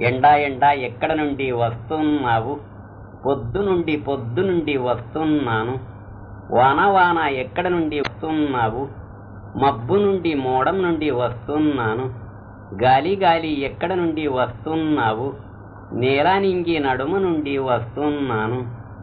ఎండా ఎండా ఎక్కడ నుండి వస్తున్నావు? పొద్దు నుండి పొద్దు నుండి వస్తున్నాను. వాన వాన ఎక్కడ నుండి వస్తున్నావు? మబ్బు నుండి మోడం నుండి వస్తున్నాను. గాలి గాలి ఎక్కడ నుండి వస్తున్నావు? నేలానింగి నడుము నుండి వస్తున్నాను.